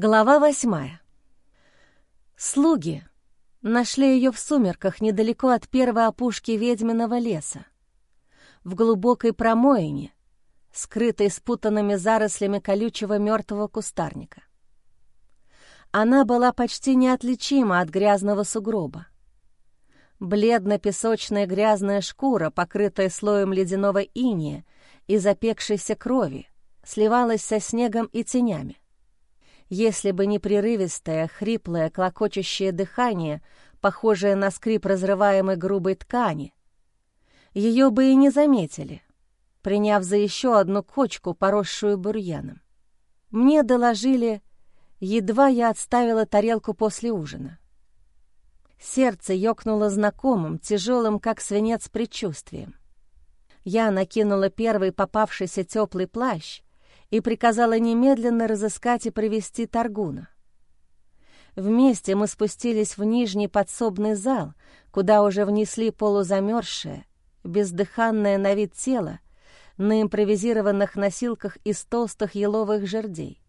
Глава восьмая. Слуги нашли ее в сумерках недалеко от первой опушки ведьминого леса, в глубокой промоине, скрытой спутанными зарослями колючего мертвого кустарника. Она была почти неотличима от грязного сугроба. Бледно-песочная грязная шкура, покрытая слоем ледяного иния и запекшейся крови, сливалась со снегом и тенями. Если бы не прерывистое, хриплое, клокочущее дыхание, похожее на скрип разрываемой грубой ткани, ее бы и не заметили, приняв за еще одну кочку, поросшую бурьяном. Мне доложили, едва я отставила тарелку после ужина. Сердце ёкнуло знакомым, тяжелым, как свинец, предчувствием. Я накинула первый попавшийся теплый плащ и приказала немедленно разыскать и привести Таргуна. Вместе мы спустились в нижний подсобный зал, куда уже внесли полузамерзшее, бездыханное на вид тело на импровизированных носилках из толстых еловых жердей.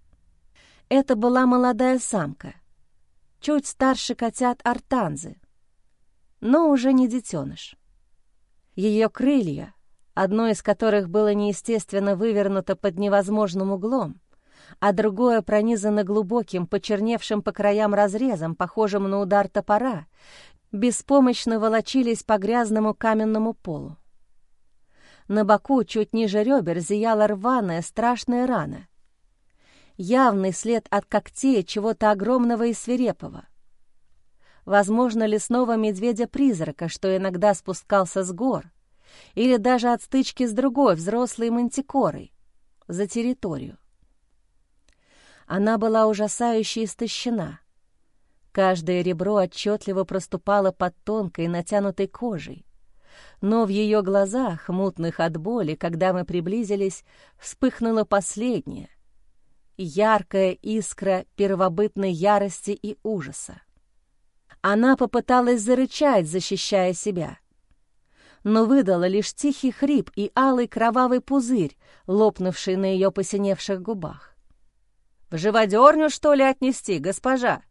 Это была молодая самка — чуть старше котят артанзы, но уже не детеныш. Ее крылья, одно из которых было неестественно вывернуто под невозможным углом, а другое пронизано глубоким, почерневшим по краям разрезом, похожим на удар топора, беспомощно волочились по грязному каменному полу. На боку, чуть ниже ребер, зияла рваная, страшная рана, явный след от когтей чего-то огромного и свирепого. Возможно, лесного медведя-призрака, что иногда спускался с гор, или даже от стычки с другой взрослой мантикорой за территорию. Она была ужасающе истощена. Каждое ребро отчетливо проступало под тонкой натянутой кожей, но в ее глазах, мутных от боли, когда мы приблизились, вспыхнуло последнее, яркая искра первобытной ярости и ужаса. Она попыталась зарычать, защищая себя, но выдала лишь тихий хрип и алый кровавый пузырь, лопнувший на ее посиневших губах. «В живодерню, что ли, отнести, госпожа?»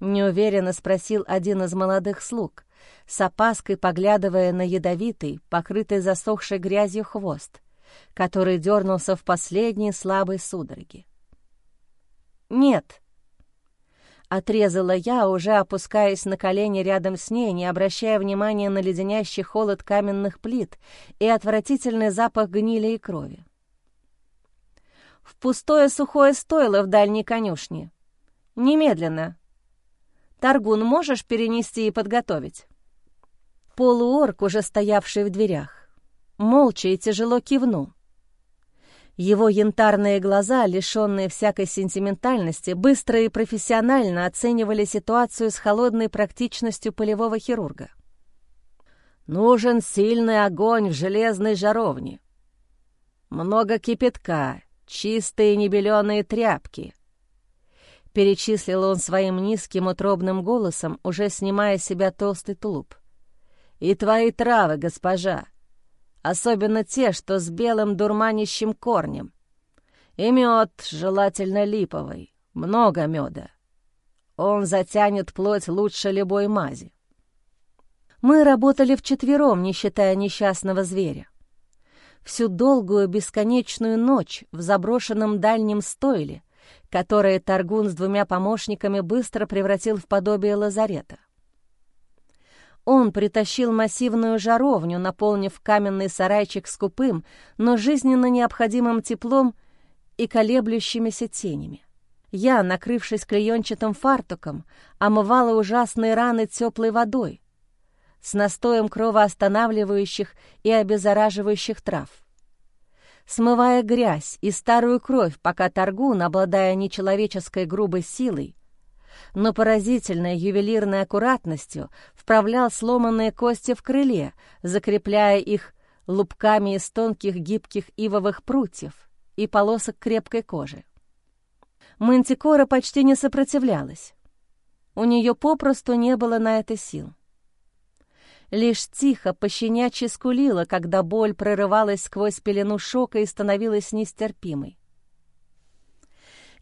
Неуверенно спросил один из молодых слуг, с опаской поглядывая на ядовитый, покрытый засохшей грязью хвост, который дернулся в последней слабой судороге. «Нет», — отрезала я, уже опускаясь на колени рядом с ней, не обращая внимания на леденящий холод каменных плит и отвратительный запах гнили и крови. «В пустое сухое стойло в дальней конюшне. Немедленно. Таргун можешь перенести и подготовить?» Полуорк, уже стоявший в дверях, молча и тяжело кивнул. Его янтарные глаза, лишенные всякой сентиментальности, быстро и профессионально оценивали ситуацию с холодной практичностью полевого хирурга. «Нужен сильный огонь в железной жаровне. Много кипятка, чистые небеленые тряпки». Перечислил он своим низким утробным голосом, уже снимая с себя толстый тулуп. «И твои травы, госпожа особенно те, что с белым дурманящим корнем. И мед, желательно липовый, много меда. Он затянет плоть лучше любой мази. Мы работали вчетвером, не считая несчастного зверя. Всю долгую бесконечную ночь в заброшенном дальнем стойле, которое Таргун с двумя помощниками быстро превратил в подобие лазарета. Он притащил массивную жаровню, наполнив каменный сарайчик скупым, но жизненно необходимым теплом и колеблющимися тенями. Я, накрывшись клеенчатым фартуком, омывала ужасные раны теплой водой с настоем кровоостанавливающих и обеззараживающих трав. Смывая грязь и старую кровь, пока Таргун, обладая нечеловеческой грубой силой, но поразительной ювелирной аккуратностью вправлял сломанные кости в крыле, закрепляя их лупками из тонких гибких ивовых прутьев и полосок крепкой кожи. Мантикора почти не сопротивлялась. У нее попросту не было на это сил. Лишь тихо, пощенячьи скулила, когда боль прорывалась сквозь пелену шока и становилась нестерпимой.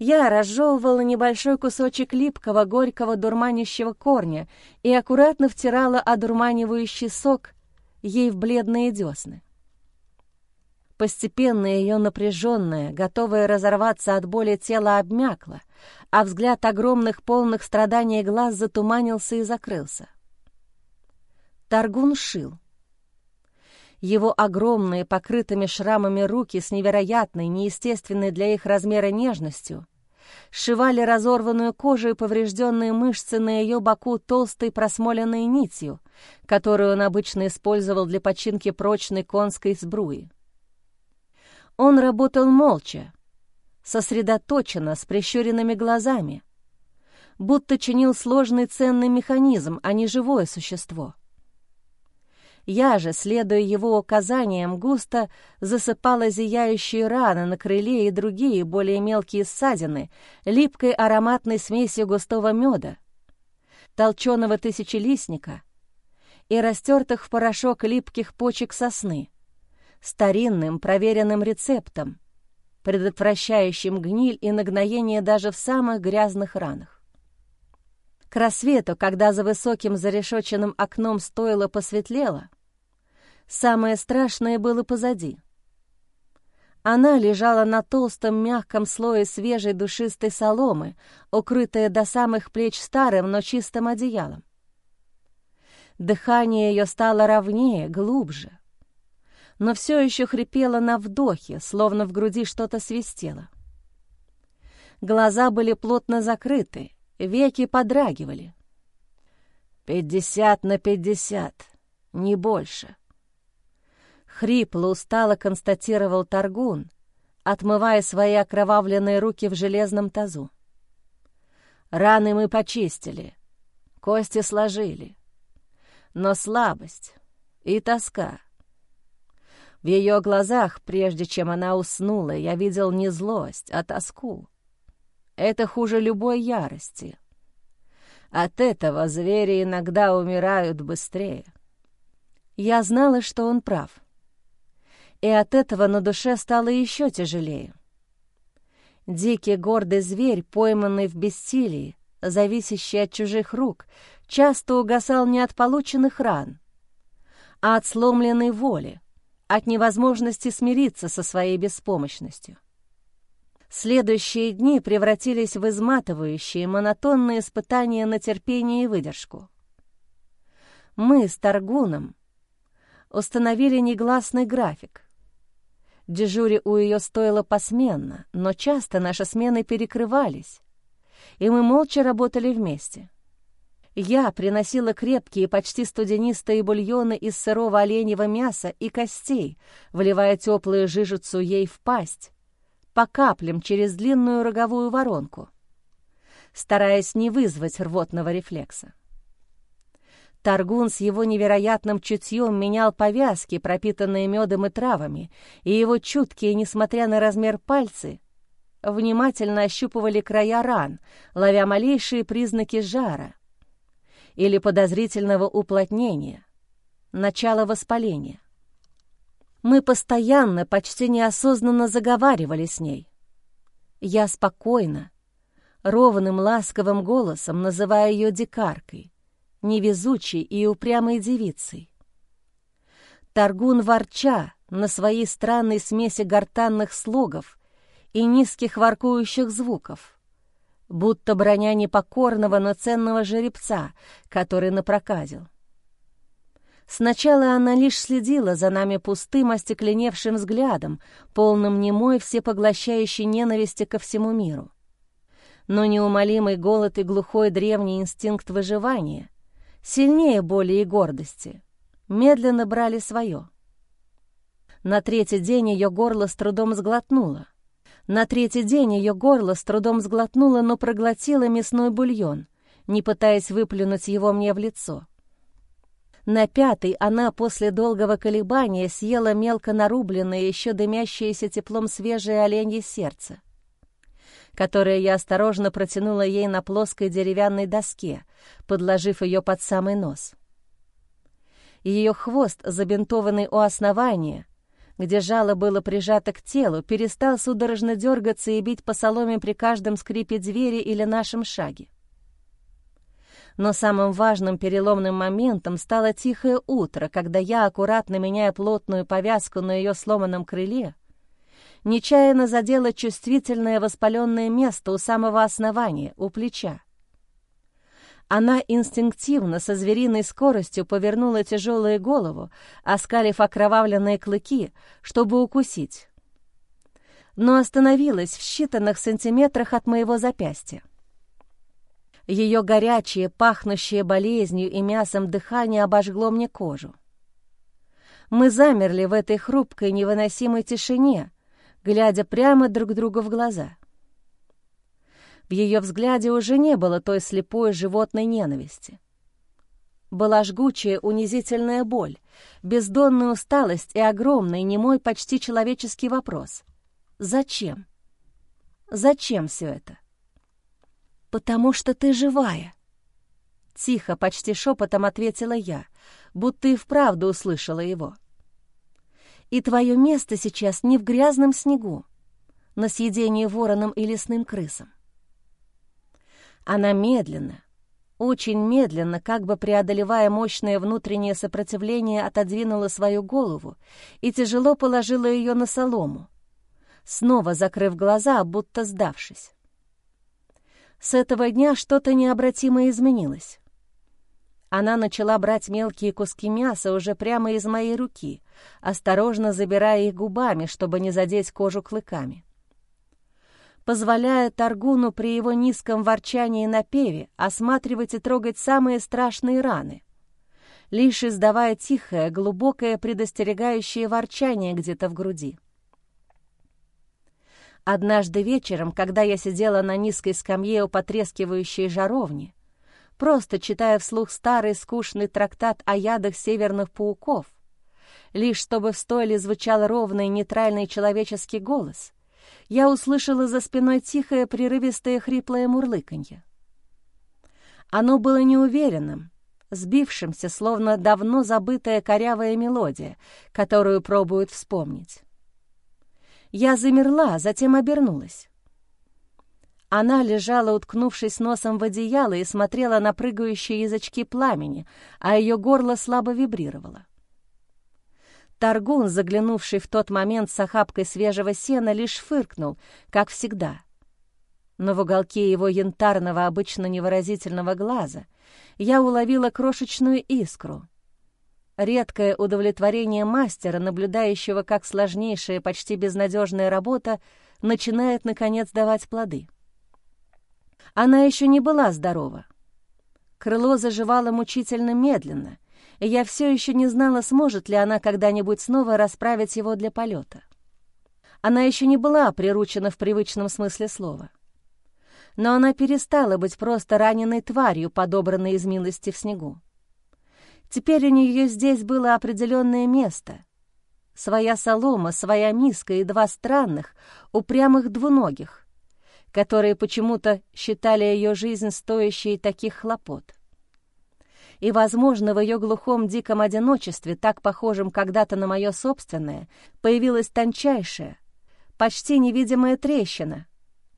Я разжевывала небольшой кусочек липкого, горького, дурманящего корня и аккуратно втирала одурманивающий сок ей в бледные десны. Постепенно ее напряженное, готовое разорваться от боли тело обмякло, а взгляд огромных полных страданий глаз затуманился и закрылся. Таргун шил. Его огромные, покрытыми шрамами руки с невероятной, неестественной для их размера нежностью сшивали разорванную кожу и поврежденные мышцы на ее боку толстой просмоленной нитью, которую он обычно использовал для починки прочной конской сбруи. Он работал молча, сосредоточенно, с прищуренными глазами, будто чинил сложный ценный механизм, а не живое существо — я же, следуя его указаниям, густо засыпала зияющие раны на крыле и другие более мелкие ссадины липкой ароматной смесью густого меда, толченого тысячелистника и растертых в порошок липких почек сосны, старинным проверенным рецептом, предотвращающим гниль и нагноение даже в самых грязных ранах. К рассвету, когда за высоким зарешоченным окном стоило посветлело, Самое страшное было позади. Она лежала на толстом мягком слое свежей душистой соломы, укрытая до самых плеч старым, но чистым одеялом. Дыхание ее стало ровнее, глубже, но все еще хрипело на вдохе, словно в груди что-то свистело. Глаза были плотно закрыты, веки подрагивали. «Пятьдесят на пятьдесят, не больше», Хрипло, устало констатировал Таргун, отмывая свои окровавленные руки в железном тазу. Раны мы почистили, кости сложили, но слабость и тоска. В ее глазах, прежде чем она уснула, я видел не злость, а тоску. Это хуже любой ярости. От этого звери иногда умирают быстрее. Я знала, что он прав и от этого на душе стало еще тяжелее. Дикий гордый зверь, пойманный в бессилии, зависящий от чужих рук, часто угасал не от полученных ран, а от сломленной воли, от невозможности смириться со своей беспомощностью. Следующие дни превратились в изматывающие, монотонные испытания на терпение и выдержку. Мы с Таргуном установили негласный график, Дежури у ее стоило посменно, но часто наши смены перекрывались, и мы молча работали вместе. Я приносила крепкие, почти студенистые бульоны из сырого оленьего мяса и костей, вливая теплую жижицу ей в пасть, по каплям через длинную роговую воронку, стараясь не вызвать рвотного рефлекса. Таргун с его невероятным чутьем менял повязки, пропитанные медом и травами, и его чуткие, несмотря на размер пальцы, внимательно ощупывали края ран, ловя малейшие признаки жара или подозрительного уплотнения, начала воспаления. Мы постоянно, почти неосознанно заговаривали с ней. Я спокойно, ровным ласковым голосом называю ее дикаркой, невезучей и упрямой девицей. Таргун ворча на своей странной смеси гортанных слогов и низких воркующих звуков, будто броня непокорного, но ценного жеребца, который напроказил. Сначала она лишь следила за нами пустым, остекленевшим взглядом, полным немой, всепоглощающей ненависти ко всему миру. Но неумолимый голод и глухой древний инстинкт выживания сильнее боли и гордости, медленно брали свое. На третий день ее горло с трудом сглотнуло. На третий день ее горло с трудом сглотнуло, но проглотило мясной бульон, не пытаясь выплюнуть его мне в лицо. На пятый она после долгого колебания съела мелко нарубленное, еще дымящееся теплом свежее оленье сердце которое я осторожно протянула ей на плоской деревянной доске, подложив ее под самый нос. Ее хвост, забинтованный у основания, где жало было прижато к телу, перестал судорожно дергаться и бить по соломе при каждом скрипе двери или нашем шаге. Но самым важным переломным моментом стало тихое утро, когда я, аккуратно меняя плотную повязку на ее сломанном крыле, нечаянно задела чувствительное воспаленное место у самого основания, у плеча. Она инстинктивно, со звериной скоростью повернула тяжелую голову, оскалив окровавленные клыки, чтобы укусить. Но остановилась в считанных сантиметрах от моего запястья. Ее горячее, пахнущее болезнью и мясом дыхание обожгло мне кожу. Мы замерли в этой хрупкой, невыносимой тишине, глядя прямо друг другу в глаза. В ее взгляде уже не было той слепой животной ненависти. Была жгучая, унизительная боль, бездонная усталость и огромный, немой, почти человеческий вопрос. Зачем? Зачем все это? «Потому что ты живая!» Тихо, почти шепотом ответила я, будто и вправду услышала его. «И твое место сейчас не в грязном снегу, на съедении вороном и лесным крысам. Она медленно, очень медленно, как бы преодолевая мощное внутреннее сопротивление, отодвинула свою голову и тяжело положила ее на солому, снова закрыв глаза, будто сдавшись. С этого дня что-то необратимо изменилось. Она начала брать мелкие куски мяса уже прямо из моей руки, осторожно забирая их губами, чтобы не задеть кожу клыками. Позволяя Таргуну при его низком ворчании на певе осматривать и трогать самые страшные раны, лишь издавая тихое, глубокое предостерегающее ворчание где-то в груди. Однажды вечером, когда я сидела на низкой скамье у потрескивающей жаровни, просто читая вслух старый скучный трактат о ядах северных пауков, лишь чтобы в стойле звучал ровный нейтральный человеческий голос, я услышала за спиной тихое прерывистое хриплое мурлыканье. Оно было неуверенным, сбившимся, словно давно забытая корявая мелодия, которую пробуют вспомнить. Я замерла, затем обернулась. Она лежала, уткнувшись носом в одеяло, и смотрела на прыгающие язычки пламени, а ее горло слабо вибрировало. Таргун, заглянувший в тот момент с охапкой свежего сена, лишь фыркнул, как всегда. Но в уголке его янтарного, обычно невыразительного глаза я уловила крошечную искру — Редкое удовлетворение мастера, наблюдающего, как сложнейшая, почти безнадежная работа начинает, наконец, давать плоды. Она еще не была здорова. Крыло заживало мучительно медленно, и я все еще не знала, сможет ли она когда-нибудь снова расправить его для полета. Она еще не была приручена в привычном смысле слова. Но она перестала быть просто раненой тварью, подобранной из милости в снегу. Теперь у нее здесь было определенное место. Своя солома, своя миска и два странных, упрямых двуногих, которые почему-то считали ее жизнь стоящей таких хлопот. И, возможно, в ее глухом диком одиночестве, так похожем когда-то на мое собственное, появилась тончайшая, почти невидимая трещина,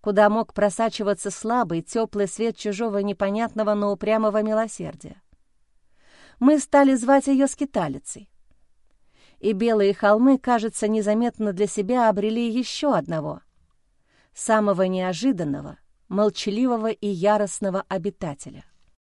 куда мог просачиваться слабый, теплый свет чужого непонятного, но упрямого милосердия мы стали звать ее скиталицей. И белые холмы, кажется, незаметно для себя обрели еще одного, самого неожиданного, молчаливого и яростного обитателя —